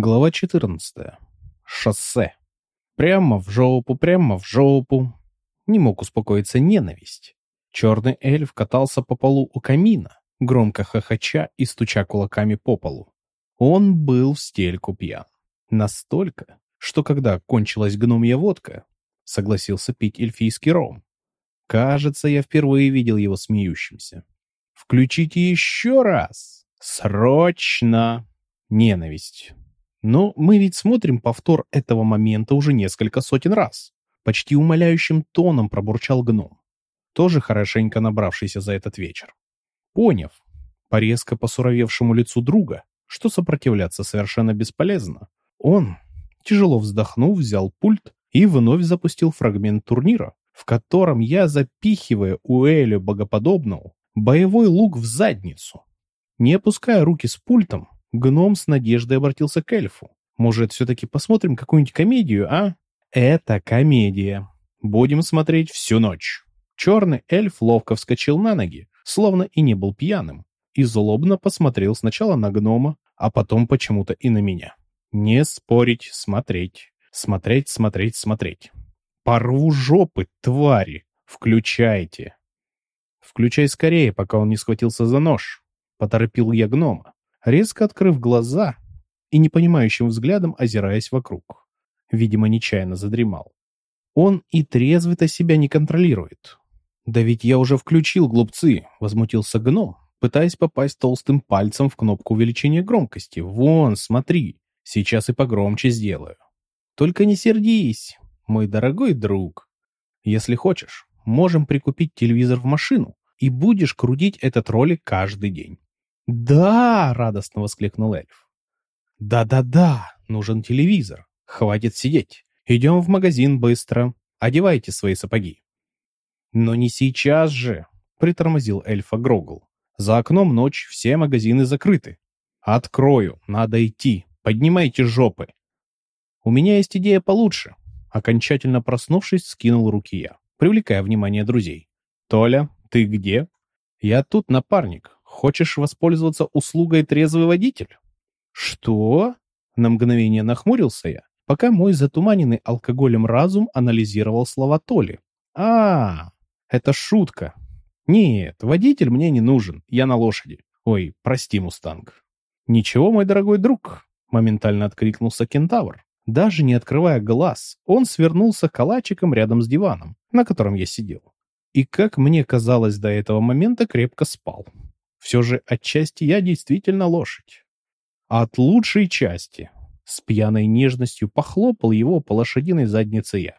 Глава 14. Шоссе. Прямо в жопу, прямо в жопу. Не мог успокоиться ненависть. Черный эльф катался по полу у камина, громко хохоча и стуча кулаками по полу. Он был в стельку пьян. Настолько, что когда кончилась гномья водка, согласился пить эльфийский ром. Кажется, я впервые видел его смеющимся. «Включите еще раз! Срочно!» Ненависть. Но мы ведь смотрим повтор этого момента уже несколько сотен раз. Почти умоляющим тоном пробурчал гном, тоже хорошенько набравшийся за этот вечер. Поняв, по резко посуровевшему лицу друга, что сопротивляться совершенно бесполезно, он, тяжело вздохнув, взял пульт и вновь запустил фрагмент турнира, в котором я, запихивая Уэлю богоподобного, боевой лук в задницу. Не опуская руки с пультом, Гном с надеждой обратился к эльфу. «Может, все-таки посмотрим какую-нибудь комедию, а?» «Это комедия. Будем смотреть всю ночь». Черный эльф ловко вскочил на ноги, словно и не был пьяным, и злобно посмотрел сначала на гнома, а потом почему-то и на меня. «Не спорить, смотреть. Смотреть, смотреть, смотреть. Порву жопы, твари! Включайте!» «Включай скорее, пока он не схватился за нож», — поторопил я гнома резко открыв глаза и непонимающим взглядом озираясь вокруг. Видимо, нечаянно задремал. Он и трезвый-то себя не контролирует. «Да ведь я уже включил, глупцы!» — возмутился гном, пытаясь попасть толстым пальцем в кнопку увеличения громкости. «Вон, смотри, сейчас и погромче сделаю». «Только не сердись, мой дорогой друг. Если хочешь, можем прикупить телевизор в машину, и будешь крутить этот ролик каждый день. «Да!» — радостно воскликнул эльф. «Да-да-да! Нужен телевизор. Хватит сидеть. Идем в магазин быстро. Одевайте свои сапоги». «Но не сейчас же!» — притормозил эльфа Грогл. «За окном ночь, все магазины закрыты. Открою, надо идти. Поднимайте жопы!» «У меня есть идея получше», — окончательно проснувшись, скинул руки я, привлекая внимание друзей. «Толя, ты где?» «Я тут, напарник. Хочешь воспользоваться услугой трезвый водитель? Что? На мгновение нахмурился я, пока мой затуманенный алкоголем разум анализировал слова Толи. А, это шутка. Нет, водитель мне не нужен, я на лошади. Ой, прости, Мустанг. Ничего, мой дорогой друг, моментально откликнулся кентавр. Даже не открывая глаз, он свернулся калачиком рядом с диваном, на котором я сидел. И, как мне казалось до этого момента, крепко спал. Все же отчасти я действительно лошадь. А от лучшей части с пьяной нежностью похлопал его по лошадиной заднице я.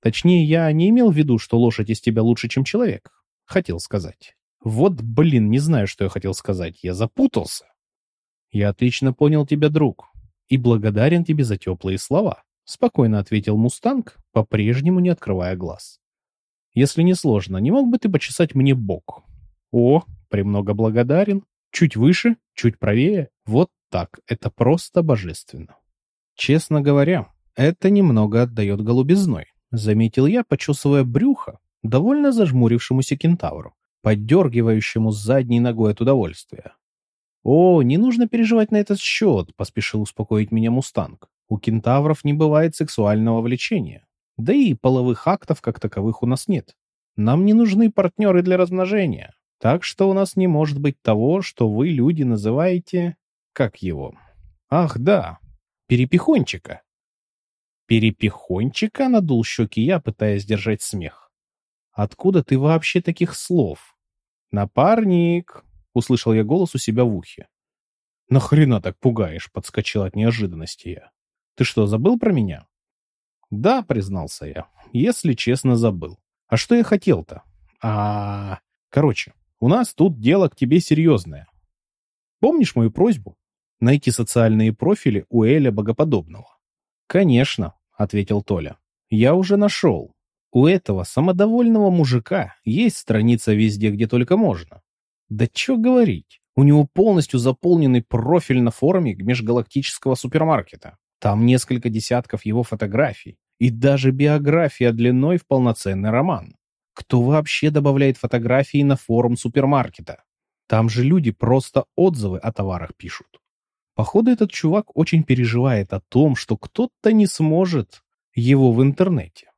Точнее, я не имел в виду, что лошадь из тебя лучше, чем человек. Хотел сказать. Вот, блин, не знаю, что я хотел сказать. Я запутался. Я отлично понял тебя, друг, и благодарен тебе за теплые слова. Спокойно ответил Мустанг, по-прежнему не открывая глаз. Если не сложно, не мог бы ты почесать мне бок? О, премного благодарен. Чуть выше, чуть правее. Вот так. Это просто божественно. Честно говоря, это немного отдает голубизной. Заметил я, почесывая брюхо, довольно зажмурившемуся кентавру, поддергивающему задней ногой от удовольствия. «О, не нужно переживать на этот счет», — поспешил успокоить меня Мустанг. «У кентавров не бывает сексуального влечения. Да и половых актов как таковых у нас нет. Нам не нужны партнеры для размножения. Так что у нас не может быть того, что вы, люди, называете... Как его? Ах, да, перепихончика. Перепихончика надул щеки я, пытаясь держать смех. Откуда ты вообще таких слов? Напарник, услышал я голос у себя в ухе. Нахрена так пугаешь? Подскочил от неожиданности я. Ты что, забыл про меня? Да, признался я. Если честно, забыл. А что я хотел-то? А, короче, у нас тут дело к тебе серьезное. Помнишь мою просьбу? Найти социальные профили у Эля Богоподобного. Конечно, ответил Толя. Я уже нашел. У этого самодовольного мужика есть страница везде, где только можно. Да чё говорить, у него полностью заполненный профиль на форуме межгалактического супермаркета. Там несколько десятков его фотографий и даже биография длиной в полноценный роман. Кто вообще добавляет фотографии на форум супермаркета? Там же люди просто отзывы о товарах пишут. Походу, этот чувак очень переживает о том, что кто-то не сможет его в интернете.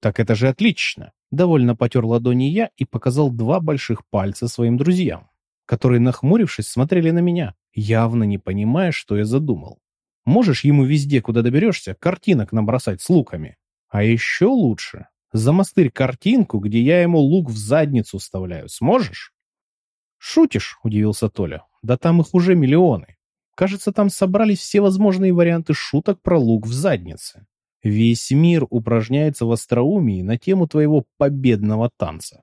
Так это же отлично. Довольно потер ладони я и показал два больших пальца своим друзьям, которые, нахмурившись, смотрели на меня, явно не понимая, что я задумал. Можешь ему везде, куда доберешься, картинок набросать с луками. А еще лучше замастырь картинку, где я ему лук в задницу вставляю. Сможешь? Шутишь, удивился Толя. Да там их уже миллионы. Кажется, там собрались все возможные варианты шуток про лук в заднице. Весь мир упражняется в остроумии на тему твоего победного танца.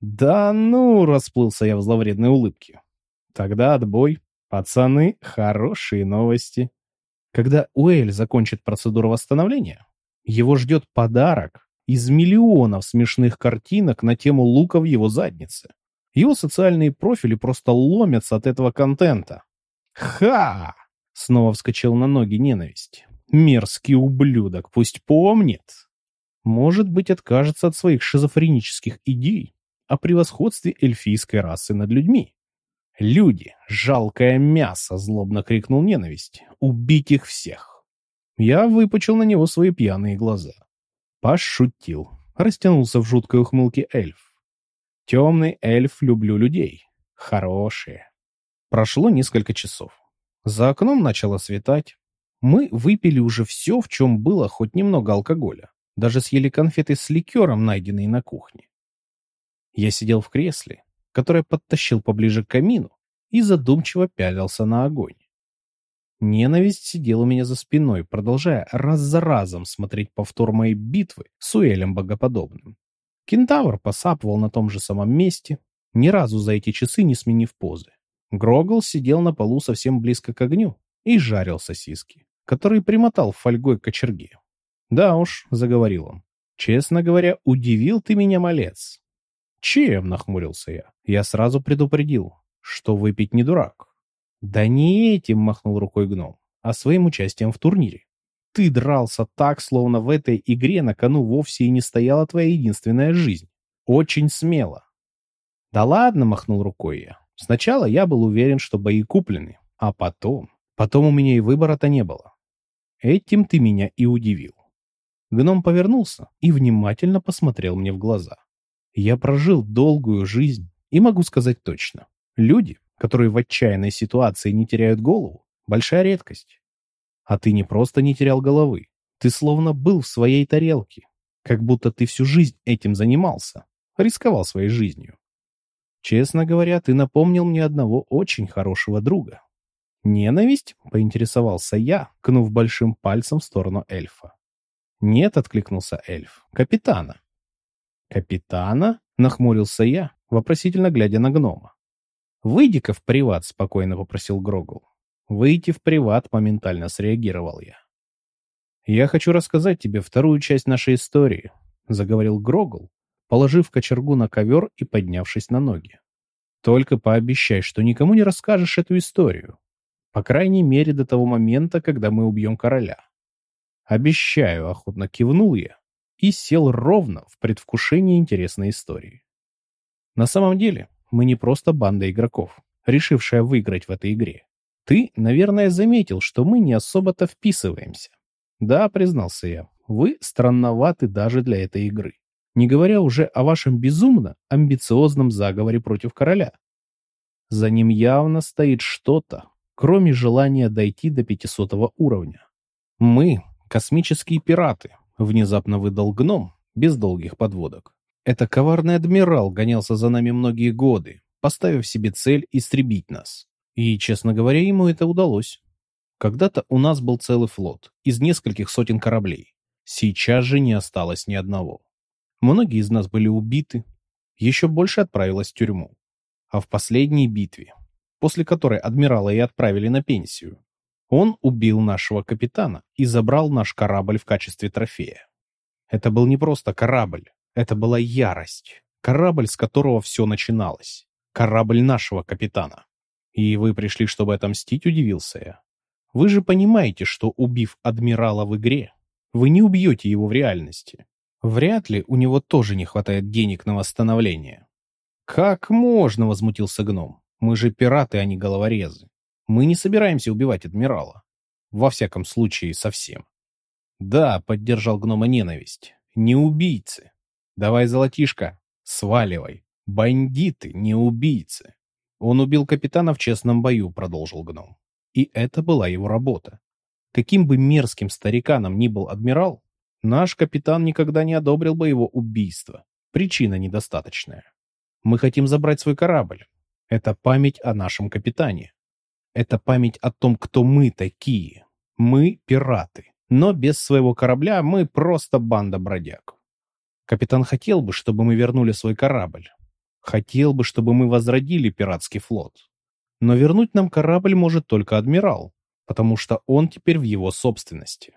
Да ну, расплылся я в зловредной улыбке. Тогда отбой. Пацаны, хорошие новости. Когда Уэль закончит процедуру восстановления, его ждет подарок из миллионов смешных картинок на тему лука в его заднице. Его социальные профили просто ломятся от этого контента. «Ха!» — снова вскочил на ноги ненависть. «Мерзкий ублюдок, пусть помнит!» Может быть, откажется от своих шизофренических идей о превосходстве эльфийской расы над людьми. «Люди! Жалкое мясо!» — злобно крикнул ненависть. «Убить их всех!» Я выпучил на него свои пьяные глаза. Пошутил. Растянулся в жуткой ухмылке эльф. «Темный эльф, люблю людей. Хорошие!» Прошло несколько часов. За окном начало светать. Мы выпили уже все, в чем было хоть немного алкоголя. Даже съели конфеты с ликером, найденные на кухне. Я сидел в кресле, которое подтащил поближе к камину, и задумчиво пялился на огонь. Ненависть сидела у меня за спиной, продолжая раз за разом смотреть повтор моей битвы с Уэлем Богоподобным. Кентавр посапывал на том же самом месте, ни разу за эти часы не сменив позы. Грогл сидел на полу совсем близко к огню и жарил сосиски, которые примотал фольгой к кочерге. «Да уж», — заговорил он, — «честно говоря, удивил ты меня, малец». «Чем?» — нахмурился я. «Я сразу предупредил, что выпить не дурак». «Да не этим», — махнул рукой гном, — «а своим участием в турнире. Ты дрался так, словно в этой игре на кону вовсе и не стояла твоя единственная жизнь. Очень смело». «Да ладно», — махнул рукой я. Сначала я был уверен, что бои куплены, а потом... Потом у меня и выбора-то не было. Этим ты меня и удивил. Гном повернулся и внимательно посмотрел мне в глаза. Я прожил долгую жизнь и могу сказать точно. Люди, которые в отчаянной ситуации не теряют голову, большая редкость. А ты не просто не терял головы, ты словно был в своей тарелке, как будто ты всю жизнь этим занимался, рисковал своей жизнью. Честно говоря, ты напомнил мне одного очень хорошего друга. Ненависть? Поинтересовался я, кнув большим пальцем в сторону эльфа. Нет, откликнулся эльф. Капитана. Капитана? Нахмурился я, вопросительно глядя на гнома. «Выйди-ка в приват», — спокойно попросил Грогул. «Выйти в приват», — моментально среагировал я. «Я хочу рассказать тебе вторую часть нашей истории», — заговорил Грогул, положив кочергу на ковер и поднявшись на ноги. «Только пообещай, что никому не расскажешь эту историю. По крайней мере, до того момента, когда мы убьем короля». «Обещаю», — охотно кивнул я и сел ровно в предвкушении интересной истории. На самом деле, мы не просто банда игроков, решившая выиграть в этой игре. Ты, наверное, заметил, что мы не особо-то вписываемся. Да, признался я, вы странноваты даже для этой игры не говоря уже о вашем безумно амбициозном заговоре против короля. За ним явно стоит что-то, кроме желания дойти до 500 уровня. Мы — космические пираты, внезапно выдал гном, без долгих подводок. Это коварный адмирал гонялся за нами многие годы, поставив себе цель истребить нас. И, честно говоря, ему это удалось. Когда-то у нас был целый флот из нескольких сотен кораблей. Сейчас же не осталось ни одного. Многие из нас были убиты, еще больше отправилось в тюрьму. А в последней битве, после которой адмирала и отправили на пенсию, он убил нашего капитана и забрал наш корабль в качестве трофея. Это был не просто корабль, это была ярость. Корабль, с которого все начиналось. Корабль нашего капитана. И вы пришли, чтобы отомстить, удивился я. Вы же понимаете, что убив адмирала в игре, вы не убьете его в реальности. Вряд ли у него тоже не хватает денег на восстановление. «Как можно?» — возмутился гном. «Мы же пираты, а не головорезы. Мы не собираемся убивать адмирала. Во всяком случае, совсем. Да, поддержал гнома ненависть. Не убийцы. Давай, золотишко, сваливай. Бандиты, не убийцы. Он убил капитана в честном бою, продолжил гном. И это была его работа. Каким бы мерзким стариканом ни был адмирал, наш капитан никогда не одобрил бы его убийство. Причина недостаточная. Мы хотим забрать свой корабль. Это память о нашем капитане. Это память о том, кто мы такие. Мы пираты. Но без своего корабля мы просто банда бродяг. Капитан хотел бы, чтобы мы вернули свой корабль. Хотел бы, чтобы мы возродили пиратский флот. Но вернуть нам корабль может только адмирал, потому что он теперь в его собственности.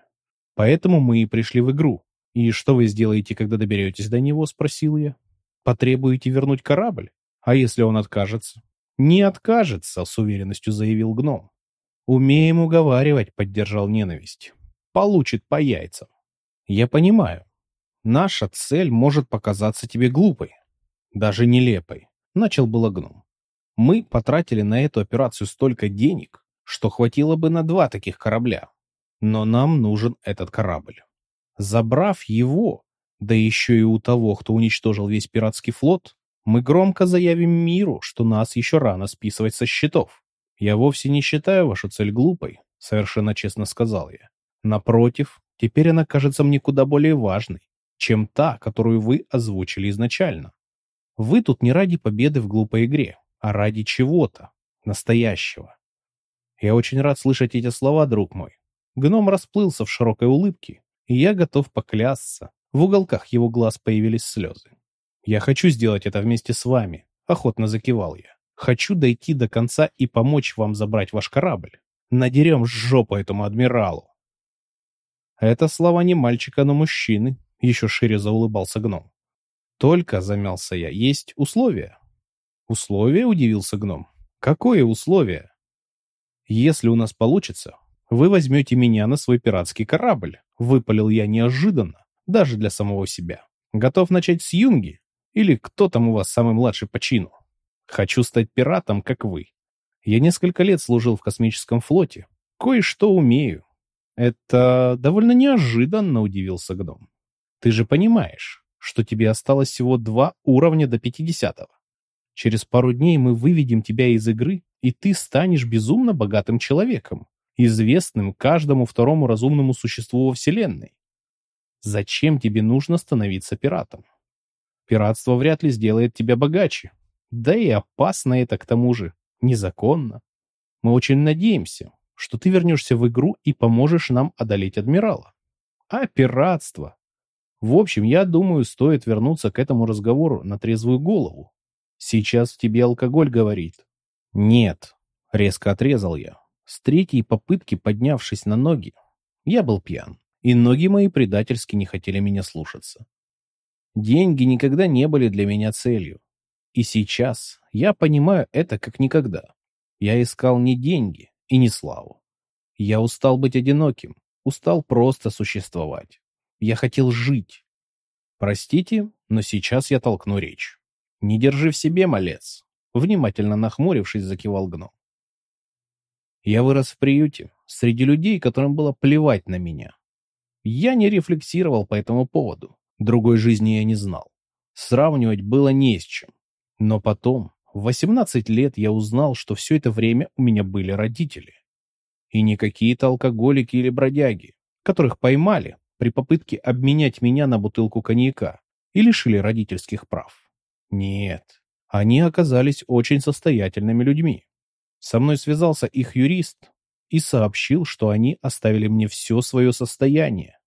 Поэтому мы и пришли в игру. И что вы сделаете, когда доберетесь до него, спросил я. Потребуете вернуть корабль? А если он откажется? Не откажется, с уверенностью заявил гном. Умеем уговаривать, поддержал ненависть. Получит по яйцам. Я понимаю. Наша цель может показаться тебе глупой, даже нелепой. Начал было гном. Мы потратили на эту операцию столько денег, что хватило бы на два таких корабля. Но нам нужен этот корабль. Забрав его, да еще и у того, кто уничтожил весь пиратский флот, мы громко заявим миру, что нас еще рано списывать со счетов. Я вовсе не считаю вашу цель глупой, совершенно честно сказал я. Напротив, теперь она кажется мне куда более важной, чем та, которую вы озвучили изначально. Вы тут не ради победы в глупой игре, а ради чего-то, настоящего. Я очень рад слышать эти слова, друг мой. Гном расплылся в широкой улыбке, и я готов поклясться. В уголках его глаз появились слезы. «Я хочу сделать это вместе с вами», — охотно закивал я. «Хочу дойти до конца и помочь вам забрать ваш корабль. Надерем жопу этому адмиралу». Это слова не мальчика, но мужчины, — еще шире заулыбался гном. «Только, — замялся я, — есть условия». «Условия?» — удивился гном. «Какое условие?» «Если у нас получится, вы возьмете меня на свой пиратский корабль», — выпалил я неожиданно, даже для самого себя. «Готов начать с юнги? Или кто там у вас самый младший по чину? Хочу стать пиратом, как вы. Я несколько лет служил в космическом флоте. Кое-что умею». «Это довольно неожиданно», — удивился гном. «Ты же понимаешь, что тебе осталось всего два уровня до пятидесятого. Через пару дней мы выведем тебя из игры, и ты станешь безумно богатым человеком, известным каждому второму разумному существу во Вселенной. Зачем тебе нужно становиться пиратом? Пиратство вряд ли сделает тебя богаче. Да и опасно это к тому же, незаконно. Мы очень надеемся, что ты вернешься в игру и поможешь нам одолеть адмирала. А пиратство в общем, я думаю, стоит вернуться к этому разговору на трезвую голову. Сейчас в тебе алкоголь говорит. Нет, резко отрезал я. С третьей попытки, поднявшись на ноги, я был пьян, и ноги мои предательски не хотели меня слушаться. Деньги никогда не были для меня целью. И сейчас я понимаю это как никогда. Я искал не деньги и не славу. Я устал быть одиноким, устал просто существовать. Я хотел жить. Простите, но сейчас я толкну речь. Не держи в себе, малец. Внимательно нахмурившись, закивал гном. Я вырос в приюте, среди людей, которым было плевать на меня. Я не рефлексировал по этому поводу. Другой жизни я не знал. Сравнивать было не с чем. Но потом, в 18 лет, я узнал, что все это время у меня были родители. И не какие-то алкоголики или бродяги, которых поймали, при попытке обменять меня на бутылку коньяка и лишили родительских прав. Нет, они оказались очень состоятельными людьми. Со мной связался их юрист и сообщил, что они оставили мне все свое состояние,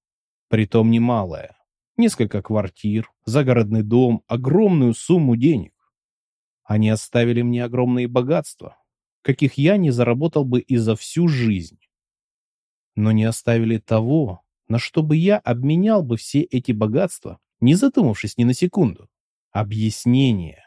притом немалое. Несколько квартир, загородный дом, огромную сумму денег. Они оставили мне огромные богатства, каких я не заработал бы и за всю жизнь. Но не оставили того, на что бы я обменял бы все эти богатства, не задумавшись ни на секунду. Объяснение.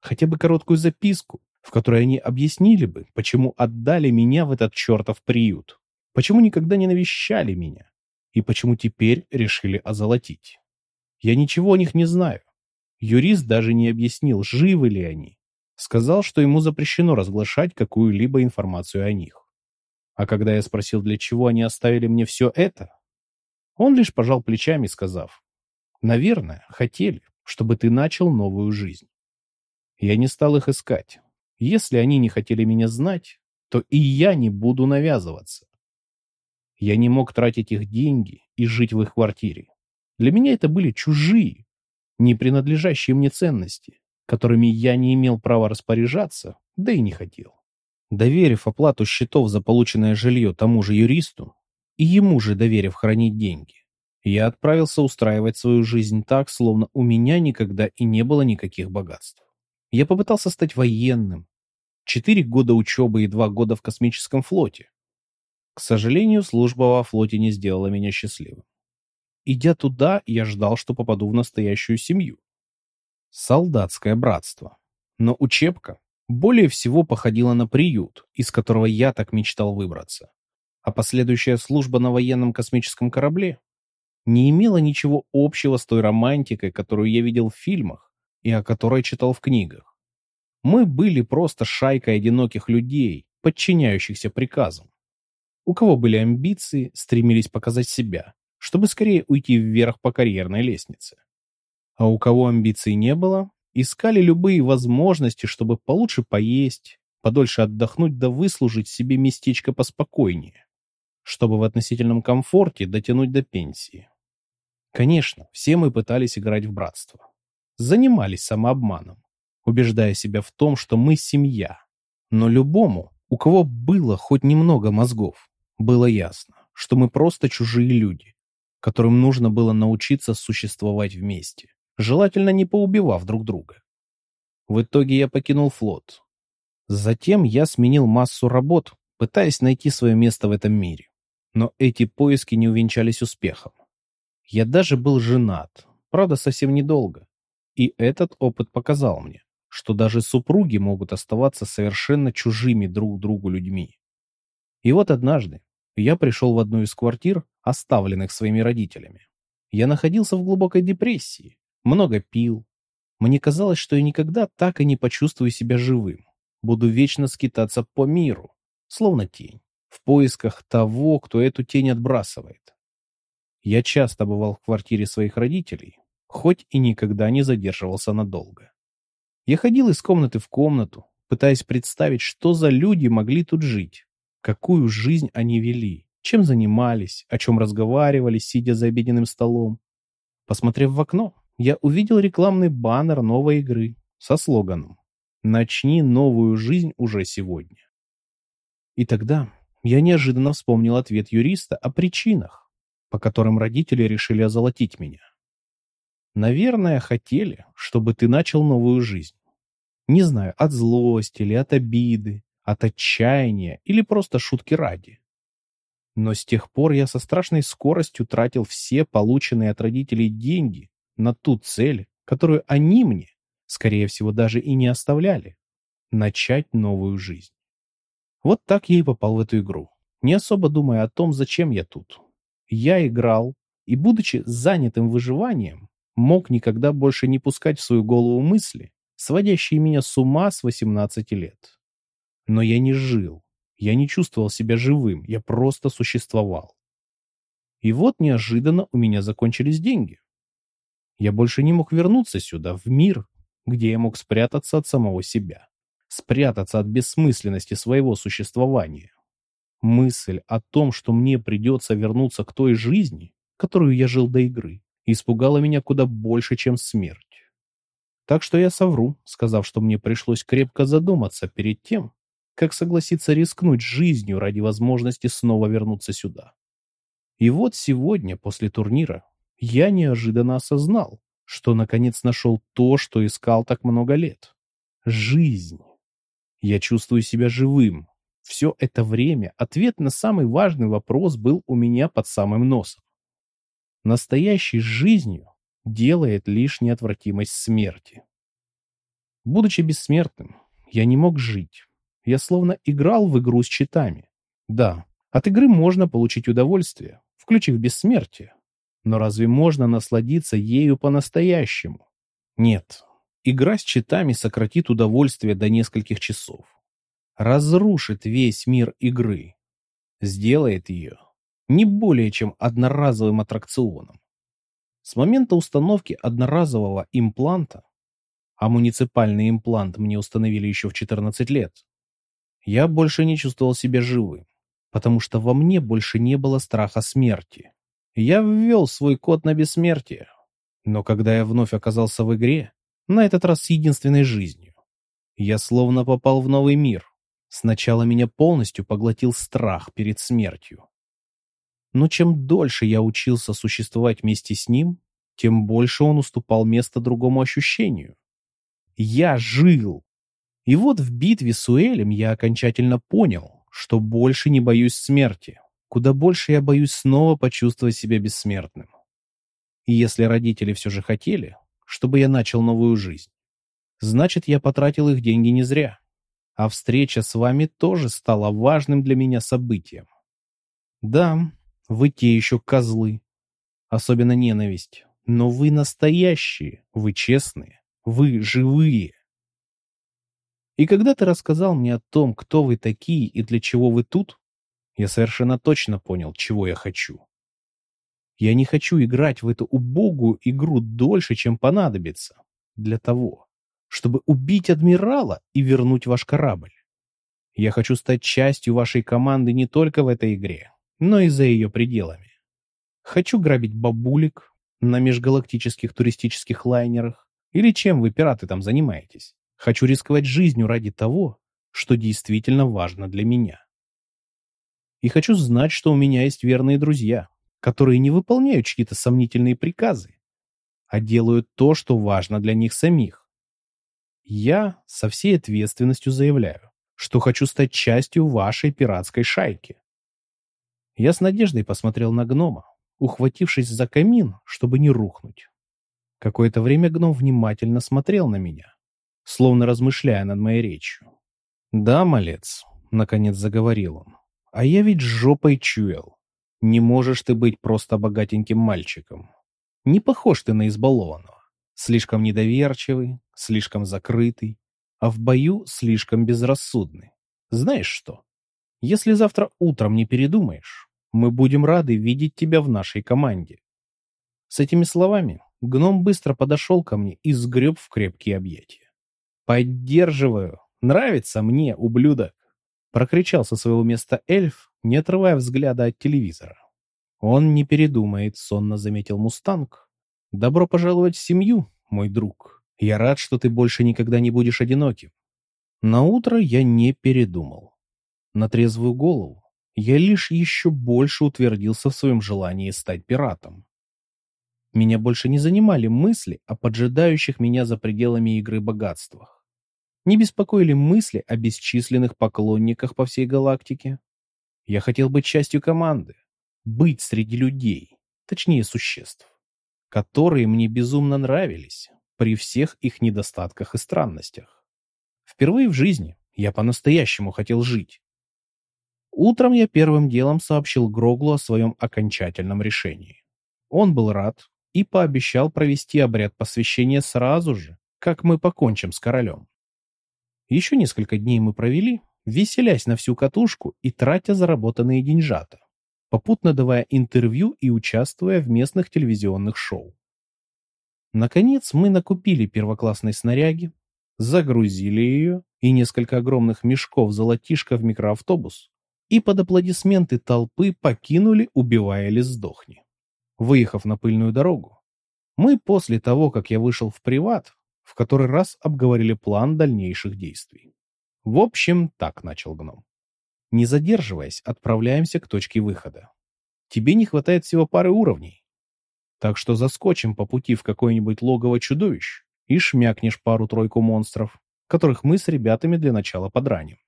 Хотя бы короткую записку, в которой они объяснили бы, почему отдали меня в этот чертов приют, почему никогда не навещали меня и почему теперь решили озолотить. Я ничего о них не знаю. Юрист даже не объяснил, живы ли они. Сказал, что ему запрещено разглашать какую-либо информацию о них. А когда я спросил, для чего они оставили мне все это, он лишь пожал плечами, сказав, «Наверное, хотели, чтобы ты начал новую жизнь». Я не стал их искать. Если они не хотели меня знать, то и я не буду навязываться. Я не мог тратить их деньги и жить в их квартире. Для меня это были чужие, не принадлежащие мне ценности, которыми я не имел права распоряжаться, да и не хотел. Доверив оплату счетов за полученное жилье тому же юристу, и ему же доверив хранить деньги, я отправился устраивать свою жизнь так, словно у меня никогда и не было никаких богатств. Я попытался стать военным. Четыре года учебы и два года в космическом флоте. К сожалению, служба во флоте не сделала меня счастливым. Идя туда, я ждал, что попаду в настоящую семью. Солдатское братство. Но учебка более всего походила на приют, из которого я так мечтал выбраться. А последующая служба на военном космическом корабле не имела ничего общего с той романтикой, которую я видел в фильмах и о которой читал в книгах. Мы были просто шайкой одиноких людей, подчиняющихся приказам. У кого были амбиции, стремились показать себя, чтобы скорее уйти вверх по карьерной лестнице. А у кого амбиций не было, искали любые возможности, чтобы получше поесть, подольше отдохнуть да выслужить себе местечко поспокойнее, чтобы в относительном комфорте дотянуть до пенсии. Конечно, все мы пытались играть в братство. Занимались самообманом, убеждая себя в том, что мы семья. Но любому, у кого было хоть немного мозгов, было ясно, что мы просто чужие люди, которым нужно было научиться существовать вместе желательно не поубивав друг друга. В итоге я покинул флот. Затем я сменил массу работ, пытаясь найти свое место в этом мире. Но эти поиски не увенчались успехом. Я даже был женат, правда, совсем недолго. И этот опыт показал мне, что даже супруги могут оставаться совершенно чужими друг другу людьми. И вот однажды я пришел в одну из квартир, оставленных своими родителями. Я находился в глубокой депрессии, много пил. Мне казалось, что я никогда так и не почувствую себя живым. Буду вечно скитаться по миру, словно тень, в поисках того, кто эту тень отбрасывает. Я часто бывал в квартире своих родителей, хоть и никогда не задерживался надолго. Я ходил из комнаты в комнату, пытаясь представить, что за люди могли тут жить, какую жизнь они вели, чем занимались, о чем разговаривали, сидя за обеденным столом. Посмотрев в окно, я увидел рекламный баннер новой игры со слоганом «Начни новую жизнь уже сегодня». И тогда я неожиданно вспомнил ответ юриста о причинах, по которым родители решили озолотить меня. Наверное, хотели, чтобы ты начал новую жизнь. Не знаю, от злости или от обиды, от отчаяния или просто шутки ради. Но с тех пор я со страшной скоростью тратил все полученные от родителей деньги на ту цель, которую они мне, скорее всего, даже и не оставляли — начать новую жизнь. Вот так я и попал в эту игру, не особо думая о том, зачем я тут. Я играл, и, будучи занятым выживанием, мог никогда больше не пускать в свою голову мысли, сводящие меня с ума с 18 лет. Но я не жил, я не чувствовал себя живым, я просто существовал. И вот неожиданно у меня закончились деньги. Я больше не мог вернуться сюда, в мир, где я мог спрятаться от самого себя, спрятаться от бессмысленности своего существования. Мысль о том, что мне придется вернуться к той жизни, которую я жил до игры, испугала меня куда больше, чем смерть. Так что я совру, сказав, что мне пришлось крепко задуматься перед тем, как согласиться рискнуть жизнью ради возможности снова вернуться сюда. И вот сегодня, после турнира, я неожиданно осознал, что наконец нашел то, что искал так много лет. Жизнь. Я чувствую себя живым. Все это время ответ на самый важный вопрос был у меня под самым носом. Настоящей жизнью делает лишь неотвратимость смерти. Будучи бессмертным, я не мог жить. Я словно играл в игру с читами. Да, от игры можно получить удовольствие, включив бессмертие. Но разве можно насладиться ею по-настоящему? Нет, игра с читами сократит удовольствие до нескольких часов. Разрушит весь мир игры. Сделает ее не более чем одноразовым аттракционом. С момента установки одноразового импланта, а муниципальный имплант мне установили еще в 14 лет, я больше не чувствовал себя живым, потому что во мне больше не было страха смерти. Я ввел свой код на бессмертие, но когда я вновь оказался в игре, на этот раз с единственной жизнью, я словно попал в новый мир. Сначала меня полностью поглотил страх перед смертью. Но чем дольше я учился существовать вместе с ним, тем больше он уступал место другому ощущению. Я жил. И вот в битве с Уэлем я окончательно понял, что больше не боюсь смерти. Куда больше я боюсь снова почувствовать себя бессмертным. И если родители все же хотели, чтобы я начал новую жизнь, значит, я потратил их деньги не зря. А встреча с вами тоже стала важным для меня событием. Да, вы те еще козлы. Особенно ненависть. Но вы настоящие, вы честные, вы живые. И когда ты рассказал мне о том, кто вы такие и для чего вы тут, я совершенно точно понял, чего я хочу. Я не хочу играть в эту убогую игру дольше, чем понадобится. Для того, чтобы убить адмирала и вернуть ваш корабль. Я хочу стать частью вашей команды не только в этой игре, но и за ее пределами. Хочу грабить бабулек на межгалактических туристических лайнерах. Или чем вы, пираты, там занимаетесь? Хочу рисковать жизнью ради того, что действительно важно для меня. И хочу знать, что у меня есть верные друзья, которые не выполняют чьи-то сомнительные приказы, а делают то, что важно для них самих. Я со всей ответственностью заявляю, что хочу стать частью вашей пиратской шайки. Я с надеждой посмотрел на гнома, ухватившись за камин, чтобы не рухнуть. Какое-то время гном внимательно смотрел на меня, словно размышляя над моей речью. «Да, малец», — наконец заговорил он, — «а я ведь жопой чуял. Не можешь ты быть просто богатеньким мальчиком. Не похож ты на избалованного. Слишком недоверчивый, слишком закрытый, а в бою слишком безрассудный. Знаешь что? Если завтра утром не передумаешь, мы будем рады видеть тебя в нашей команде. С этими словами гном быстро подошел ко мне и сгреб в крепкие объятия. «Поддерживаю! Нравится мне, ублюдок!» Прокричал со своего места эльф, не отрывая взгляда от телевизора. «Он не передумает», — сонно заметил Мустанг. «Добро пожаловать в семью, мой друг. Я рад, что ты больше никогда не будешь одиноким». На утро я не передумал. На трезвую голову я лишь еще больше утвердился в своем желании стать пиратом. Меня больше не занимали мысли о поджидающих меня за пределами игры богатствах. Не беспокоили мысли о бесчисленных поклонниках по всей галактике. Я хотел быть частью команды, быть среди людей, точнее существ, которые мне безумно нравились при всех их недостатках и странностях. Впервые в жизни я по-настоящему хотел жить, Утром я первым делом сообщил Гроглу о своем окончательном решении. Он был рад и пообещал провести обряд посвящения сразу же, как мы покончим с королем. Еще несколько дней мы провели, веселясь на всю катушку и тратя заработанные деньжата, попутно давая интервью и участвуя в местных телевизионных шоу. Наконец мы накупили первоклассной снаряги, загрузили ее и несколько огромных мешков золотишка в микроавтобус, и под аплодисменты толпы покинули «Убивая или сдохни». Выехав на пыльную дорогу, мы после того, как я вышел в приват, в который раз обговорили план дальнейших действий. В общем, так начал гном. Не задерживаясь, отправляемся к точке выхода. Тебе не хватает всего пары уровней. Так что заскочим по пути в какое-нибудь логово чудовищ и шмякнешь пару-тройку монстров, которых мы с ребятами для начала подраним.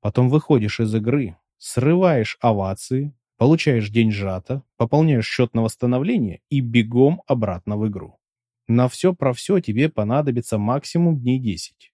Потом выходишь из игры, срываешь овации, получаешь деньжата, пополняешь счет на восстановление и бегом обратно в игру. На все про все тебе понадобится максимум дней 10.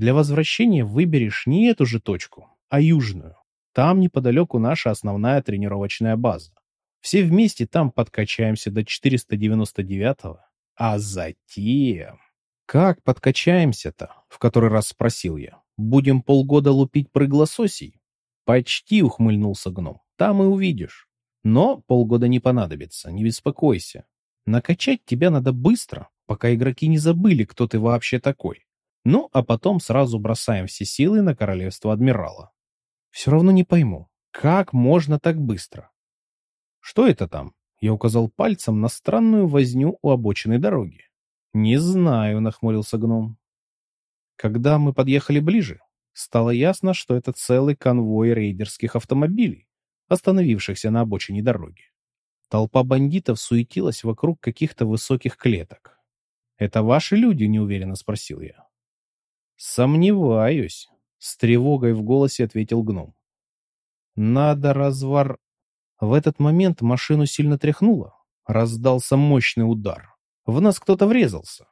Для возвращения выберешь не эту же точку, а южную. Там неподалеку наша основная тренировочная база. Все вместе там подкачаемся до 499 а затем... «Как подкачаемся-то?» — в который раз спросил я. «Будем полгода лупить прыг-лососей?» «Почти», — ухмыльнулся гном. «Там и увидишь. Но полгода не понадобится, не беспокойся. Накачать тебя надо быстро, пока игроки не забыли, кто ты вообще такой. Ну, а потом сразу бросаем все силы на королевство адмирала. Все равно не пойму, как можно так быстро? Что это там? Я указал пальцем на странную возню у обочины дороги. «Не знаю», — нахмурился гном. Когда мы подъехали ближе, стало ясно, что это целый конвой рейдерских автомобилей, остановившихся на обочине дороги. Толпа бандитов суетилась вокруг каких-то высоких клеток. «Это ваши люди?» — неуверенно спросил я. «Сомневаюсь», — с тревогой в голосе ответил гном. «Надо развар...» В этот момент машину сильно тряхнуло. Раздался мощный удар. В нас кто-то врезался.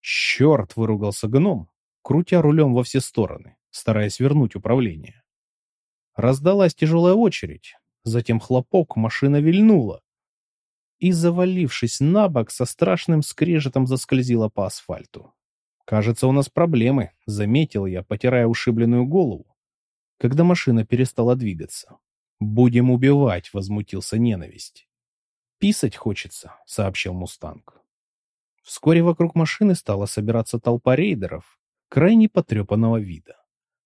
«Черт!» — выругался гном, крутя рулем во все стороны, стараясь вернуть управление. Раздалась тяжелая очередь, затем хлопок, машина вильнула и, завалившись на бок, со страшным скрежетом заскользила по асфальту. «Кажется, у нас проблемы», — заметил я, потирая ушибленную голову, когда машина перестала двигаться. «Будем убивать», — возмутился ненависть. «Писать хочется», — сообщил Мустанг. Вскоре вокруг машины стала собираться толпа рейдеров, крайне потрепанного вида.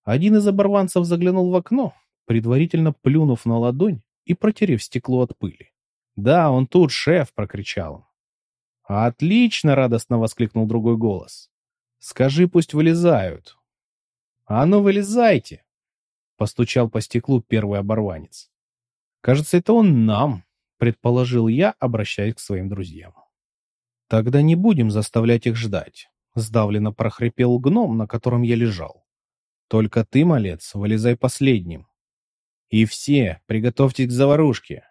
Один из оборванцев заглянул в окно, предварительно плюнув на ладонь и протерев стекло от пыли. «Да, он тут, шеф!» — прокричал он. «Отлично!» — радостно воскликнул другой голос. «Скажи, пусть вылезают». «А ну, вылезайте!» — постучал по стеклу первый оборванец. «Кажется, это он нам», — предположил я, обращаясь к своим друзьям. «Тогда не будем заставлять их ждать», — сдавленно прохрипел гном, на котором я лежал. «Только ты, малец, вылезай последним. И все, приготовьтесь к заварушке».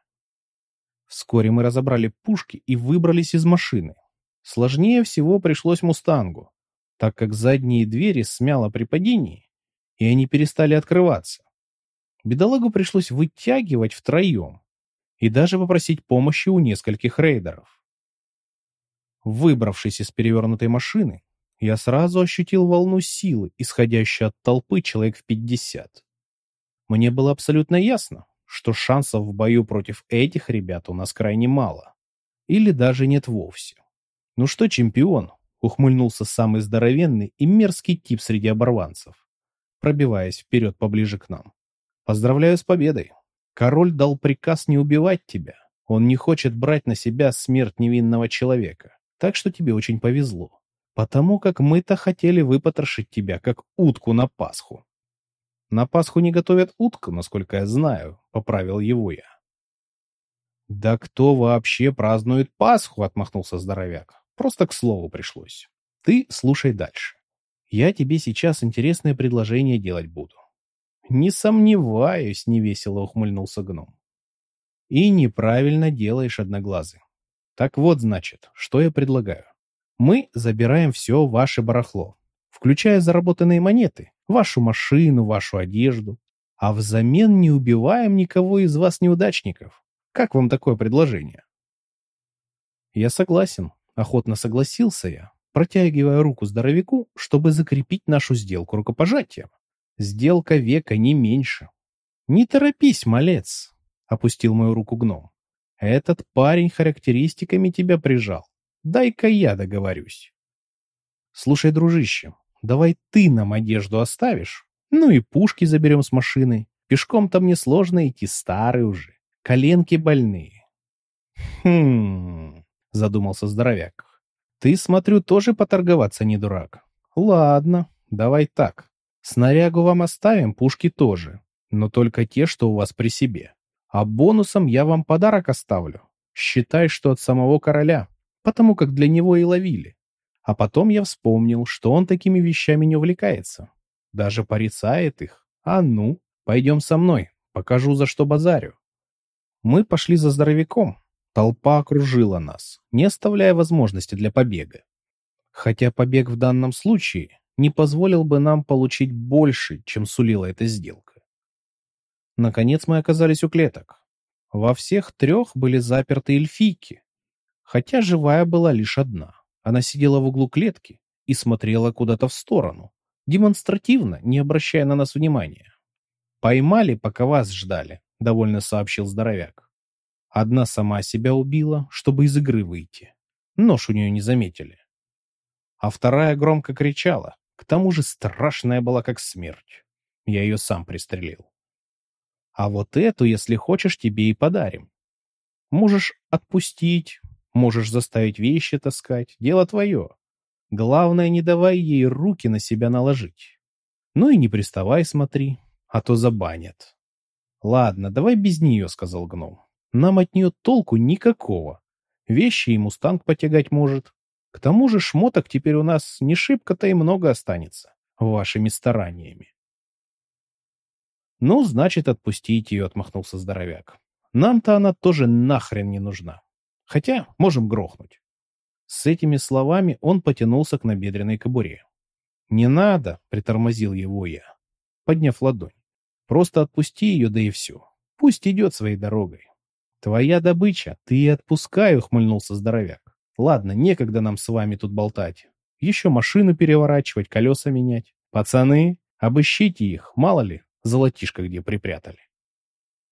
Вскоре мы разобрали пушки и выбрались из машины. Сложнее всего пришлось «Мустангу», так как задние двери смяло при падении, и они перестали открываться. Бедолагу пришлось вытягивать втроем и даже попросить помощи у нескольких рейдеров. Выбравшись из перевернутой машины, я сразу ощутил волну силы, исходящей от толпы человек в пятьдесят. Мне было абсолютно ясно, что шансов в бою против этих ребят у нас крайне мало. Или даже нет вовсе. «Ну что, чемпион?» — ухмыльнулся самый здоровенный и мерзкий тип среди оборванцев, пробиваясь вперед поближе к нам. «Поздравляю с победой. Король дал приказ не убивать тебя. Он не хочет брать на себя смерть невинного человека. Так что тебе очень повезло. Потому как мы-то хотели выпотрошить тебя, как утку на Пасху. На Пасху не готовят утку, насколько я знаю, поправил его я. Да кто вообще празднует Пасху, отмахнулся здоровяк. Просто к слову пришлось. Ты слушай дальше. Я тебе сейчас интересное предложение делать буду. Не сомневаюсь, невесело ухмыльнулся гном. И неправильно делаешь, одноглазый. Так вот, значит, что я предлагаю. Мы забираем все ваше барахло, включая заработанные монеты, вашу машину, вашу одежду, а взамен не убиваем никого из вас неудачников. Как вам такое предложение? Я согласен, охотно согласился я, протягивая руку здоровяку, чтобы закрепить нашу сделку рукопожатием. Сделка века не меньше. Не торопись, малец, опустил мою руку гном. Этот парень характеристиками тебя прижал. Дай-ка я договорюсь. Слушай, дружище, давай ты нам одежду оставишь, ну и пушки заберем с машины. Пешком-то мне сложно идти, старый уже. Коленки больные. Хм, задумался здоровяк. Ты, смотрю, тоже поторговаться не дурак. Ладно, давай так. Снарягу вам оставим, пушки тоже, но только те, что у вас при себе. А бонусом я вам подарок оставлю. Считай, что от самого короля, потому как для него и ловили. А потом я вспомнил, что он такими вещами не увлекается. Даже порицает их. А ну, пойдем со мной, покажу, за что базарю. Мы пошли за здоровяком. Толпа окружила нас, не оставляя возможности для побега. Хотя побег в данном случае не позволил бы нам получить больше, чем сулила эта сделка. Наконец мы оказались у клеток. Во всех трех были заперты эльфийки, хотя живая была лишь одна. Она сидела в углу клетки и смотрела куда-то в сторону, демонстративно, не обращая на нас внимания. «Поймали, пока вас ждали», — довольно сообщил здоровяк. Одна сама себя убила, чтобы из игры выйти. Нож у нее не заметили. А вторая громко кричала. К тому же страшная была, как смерть. Я ее сам пристрелил. А вот эту, если хочешь, тебе и подарим. Можешь отпустить, можешь заставить вещи таскать. Дело твое. Главное, не давай ей руки на себя наложить. Ну и не приставай, смотри, а то забанят. Ладно, давай без нее, сказал гном. Нам от нее толку никакого. Вещи и мустанг потягать может. К тому же шмоток теперь у нас не шибко-то и много останется вашими стараниями. Ну, значит, отпустить ее, отмахнулся здоровяк. Нам-то она тоже нахрен не нужна. Хотя можем грохнуть. С этими словами он потянулся к набедренной кобуре. «Не надо!» — притормозил его я, подняв ладонь. «Просто отпусти ее, да и все. Пусть идет своей дорогой. «Твоя добыча, ты и отпускай», — ухмыльнулся здоровяк. «Ладно, некогда нам с вами тут болтать. Еще машину переворачивать, колеса менять. Пацаны, обыщите их, мало ли, золотишко где припрятали».